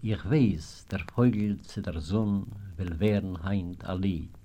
Ich weiß, der Vogel zu der Sonne will werden heint a Lied.